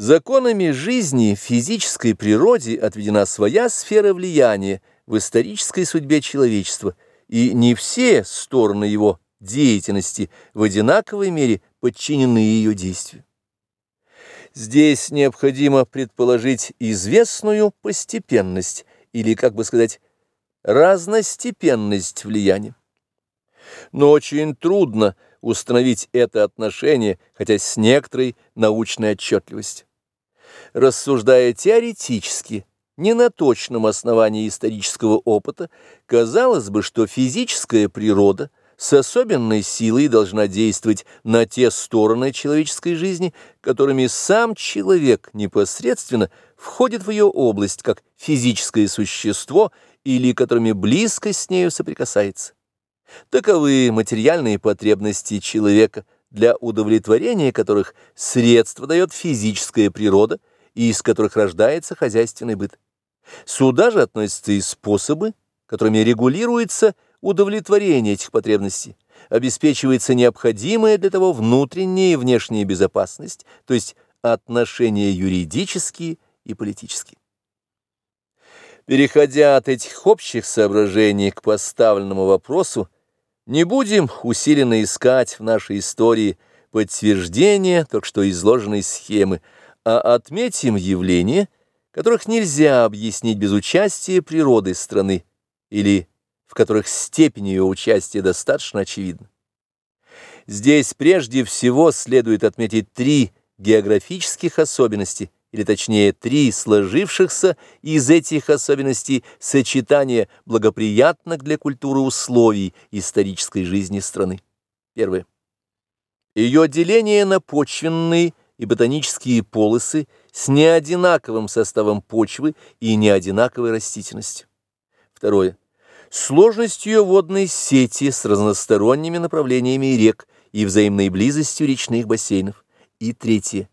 Законами жизни физической природе отведена своя сфера влияния в исторической судьбе человечества, и не все стороны его деятельности в одинаковой мере подчинены ее действию. Здесь необходимо предположить известную постепенность, или, как бы сказать, разностепенность влияния. Но очень трудно установить это отношение, хотя с некоторой научной отчетливостью. Рассуждая теоретически, не на точном основании исторического опыта, казалось бы, что физическая природа с особенной силой должна действовать на те стороны человеческой жизни, которыми сам человек непосредственно входит в ее область как физическое существо или которыми близко с нею соприкасается. Таковы материальные потребности человека, для удовлетворения которых средства дает физическая природа и из которых рождается хозяйственный быт. Сюда же относятся и способы, которыми регулируется удовлетворение этих потребностей, обеспечивается необходимая для того внутренняя и внешняя безопасность, то есть отношения юридические и политические. Переходя от этих общих соображений к поставленному вопросу, не будем усиленно искать в нашей истории подтверждения только что изложенной схемы, а отметим явления, которых нельзя объяснить без участия природы страны или в которых степень ее участия достаточно очевидна. Здесь прежде всего следует отметить три географических особенности – или точнее три сложившихся из этих особенностей сочетания благоприятных для культуры условий исторической жизни страны. Первое. Ее деление на почвенные и ботанические полосы с неодинаковым составом почвы и неодинаковой растительностью. Второе. Сложность ее водной сети с разносторонними направлениями рек и взаимной близостью речных бассейнов. И третье.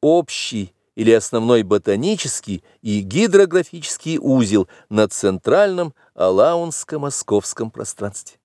Общий или основной ботанический и гидрографический узел на центральном Алаунско-московском пространстве.